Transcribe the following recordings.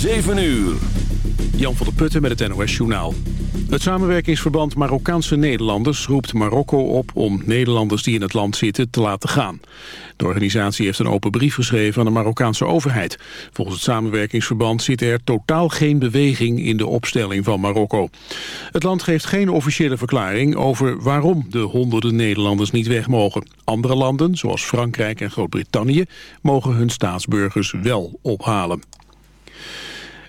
7 uur. Jan van der Putten met het NOS Journaal. Het samenwerkingsverband Marokkaanse Nederlanders roept Marokko op om Nederlanders die in het land zitten te laten gaan. De organisatie heeft een open brief geschreven aan de Marokkaanse overheid. Volgens het samenwerkingsverband zit er totaal geen beweging in de opstelling van Marokko. Het land geeft geen officiële verklaring over waarom de honderden Nederlanders niet weg mogen. Andere landen, zoals Frankrijk en Groot-Brittannië, mogen hun staatsburgers wel ophalen.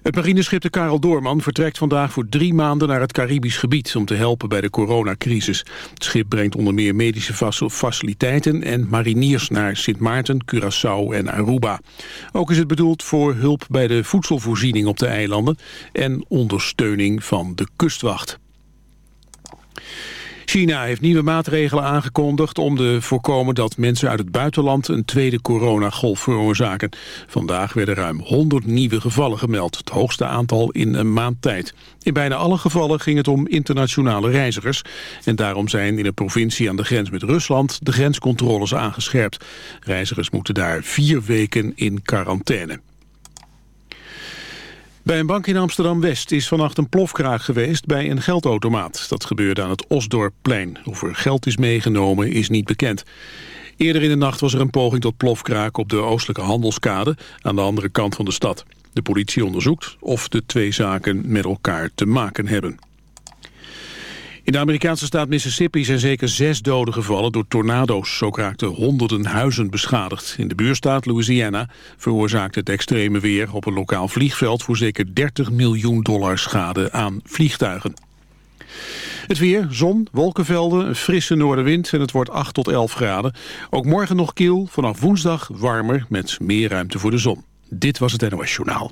Het marineschip de Karel Doorman vertrekt vandaag voor drie maanden naar het Caribisch gebied om te helpen bij de coronacrisis. Het schip brengt onder meer medische faciliteiten en mariniers naar Sint Maarten, Curaçao en Aruba. Ook is het bedoeld voor hulp bij de voedselvoorziening op de eilanden en ondersteuning van de kustwacht. China heeft nieuwe maatregelen aangekondigd om te voorkomen dat mensen uit het buitenland een tweede coronagolf veroorzaken. Vandaag werden ruim 100 nieuwe gevallen gemeld, het hoogste aantal in een maand tijd. In bijna alle gevallen ging het om internationale reizigers en daarom zijn in een provincie aan de grens met Rusland de grenscontroles aangescherpt. Reizigers moeten daar vier weken in quarantaine. Bij een bank in Amsterdam-West is vannacht een plofkraak geweest bij een geldautomaat. Dat gebeurde aan het Osdorpplein. Of er geld is meegenomen is niet bekend. Eerder in de nacht was er een poging tot plofkraak op de oostelijke handelskade aan de andere kant van de stad. De politie onderzoekt of de twee zaken met elkaar te maken hebben. In de Amerikaanse staat Mississippi zijn zeker zes doden gevallen door tornado's. Ook raakten honderden huizen beschadigd. In de buurstaat Louisiana veroorzaakte het extreme weer op een lokaal vliegveld voor zeker 30 miljoen dollar schade aan vliegtuigen. Het weer, zon, wolkenvelden, een frisse noordenwind en het wordt 8 tot 11 graden. Ook morgen nog kiel, vanaf woensdag warmer met meer ruimte voor de zon. Dit was het NOS Journaal.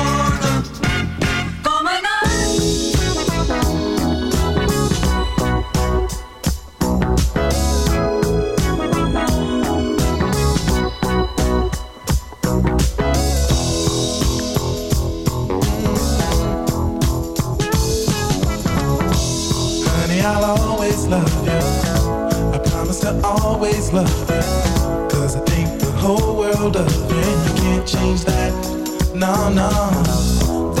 I'll always love you. I promise to always love you. Cause I think the whole world of you. You can't change that. No, no.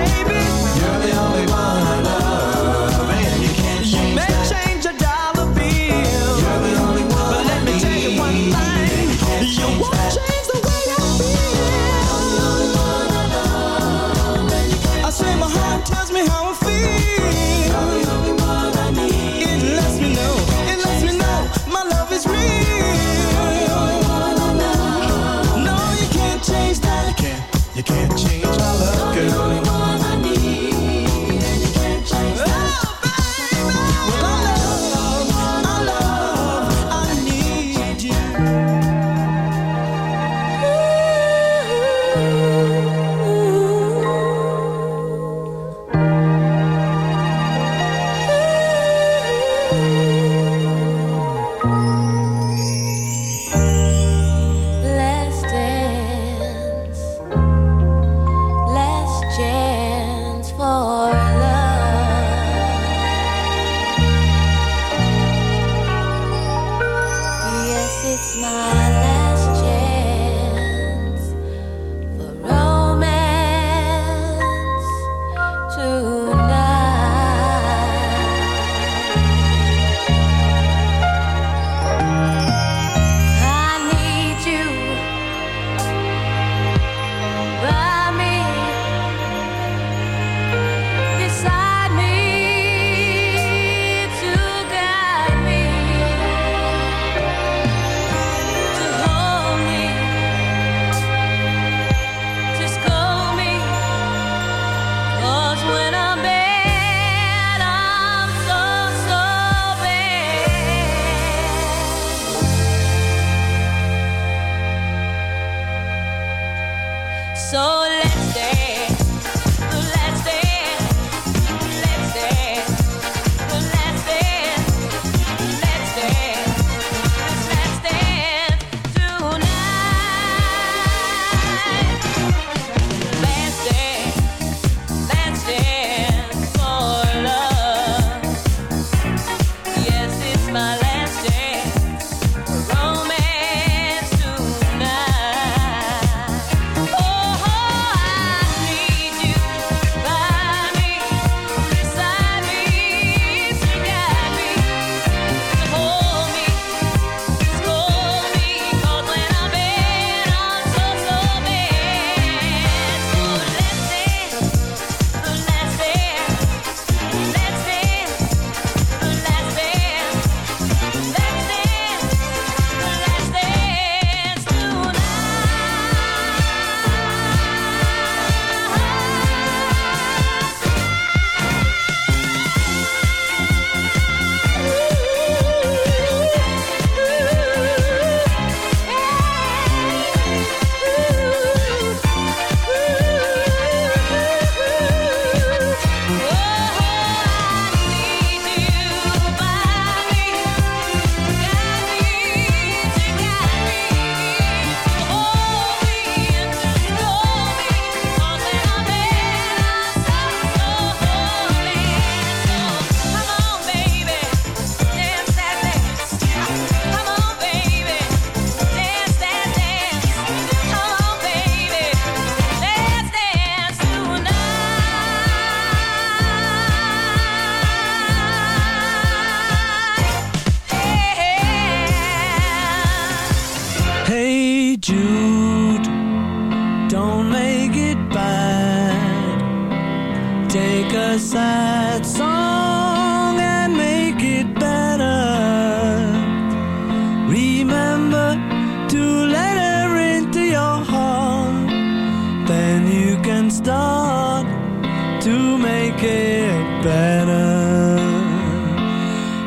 To make it better.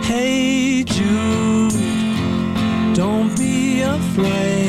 Hey Jude, don't be afraid.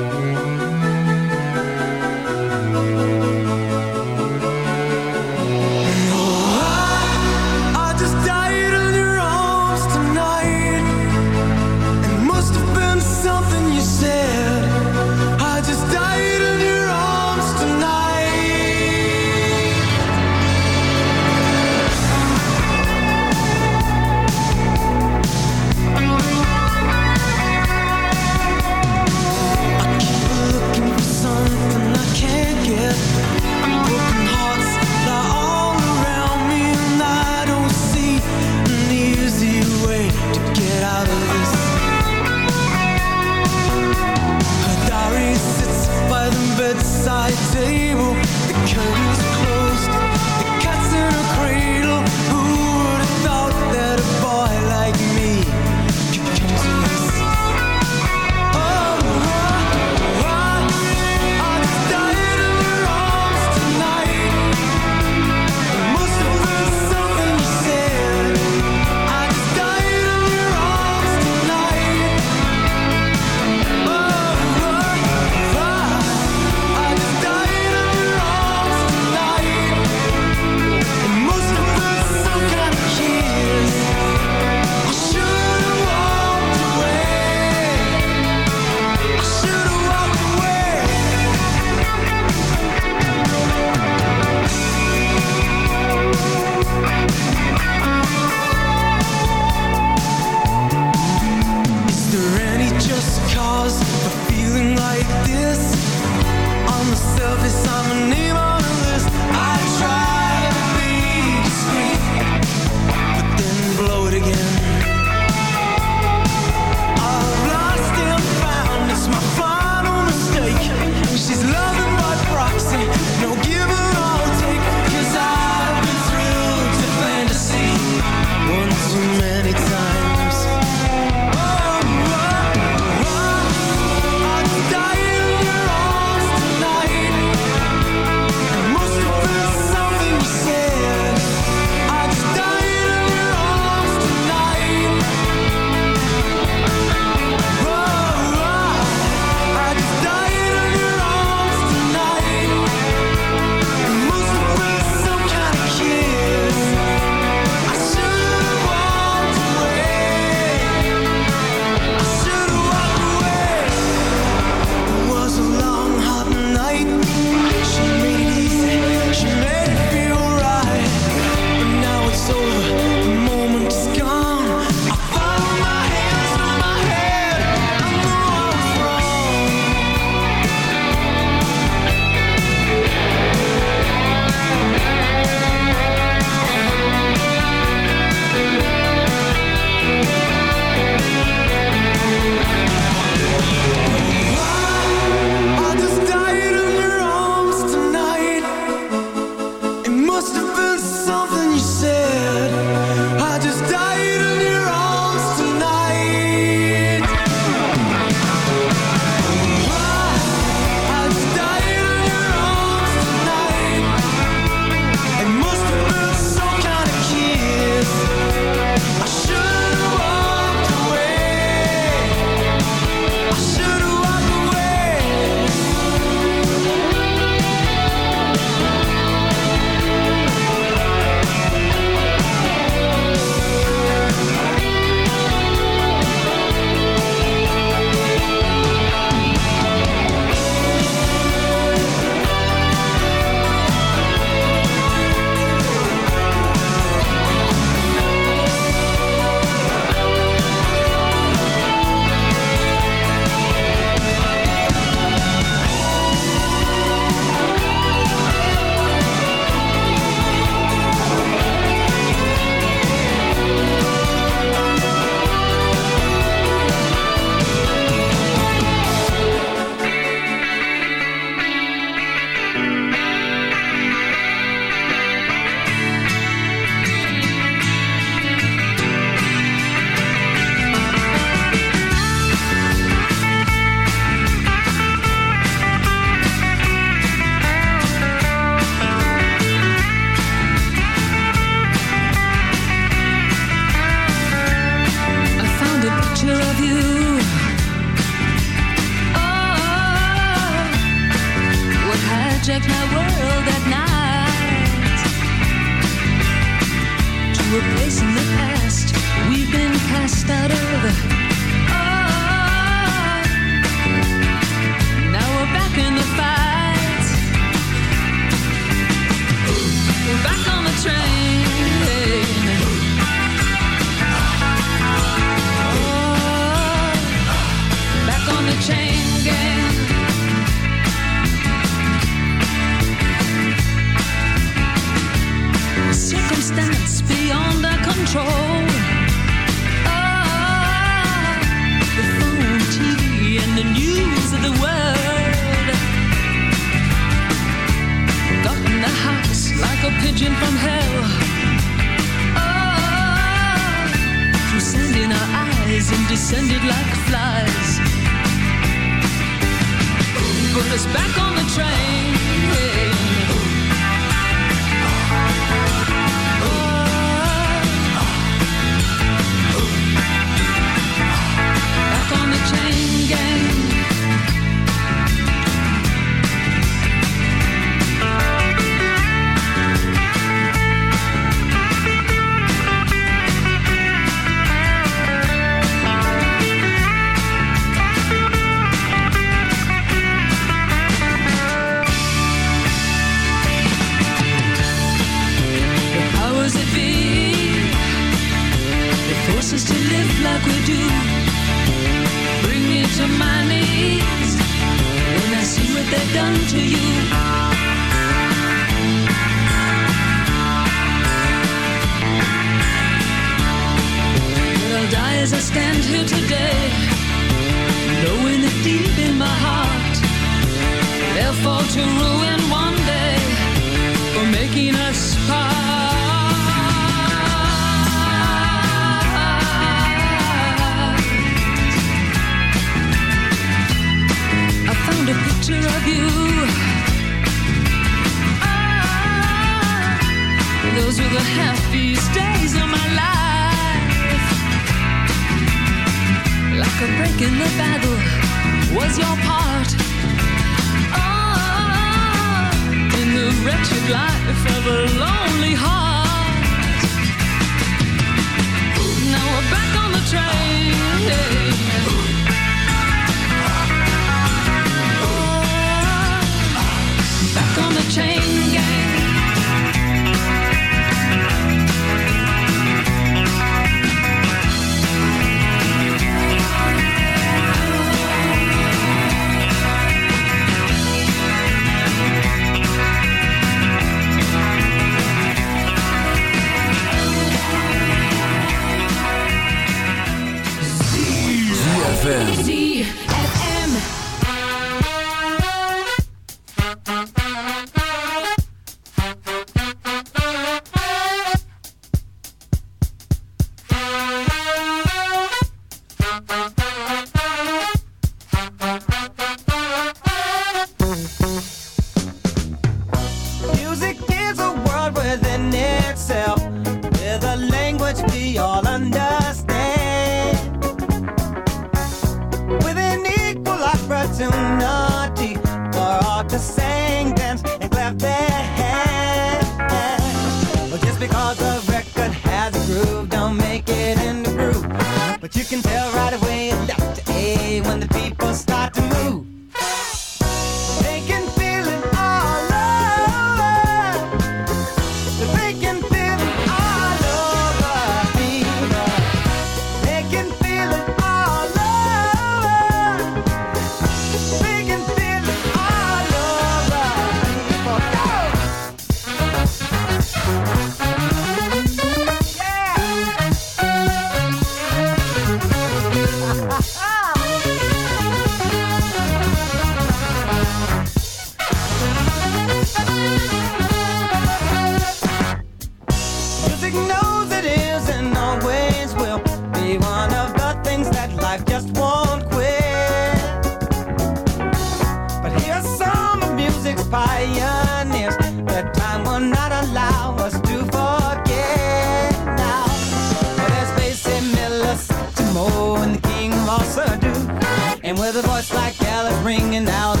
the voice like Alice ringing out.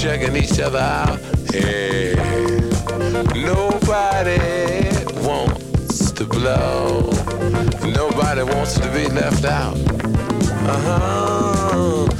Checking each other out. Hey, nobody wants to blow. Nobody wants to be left out. Uh huh.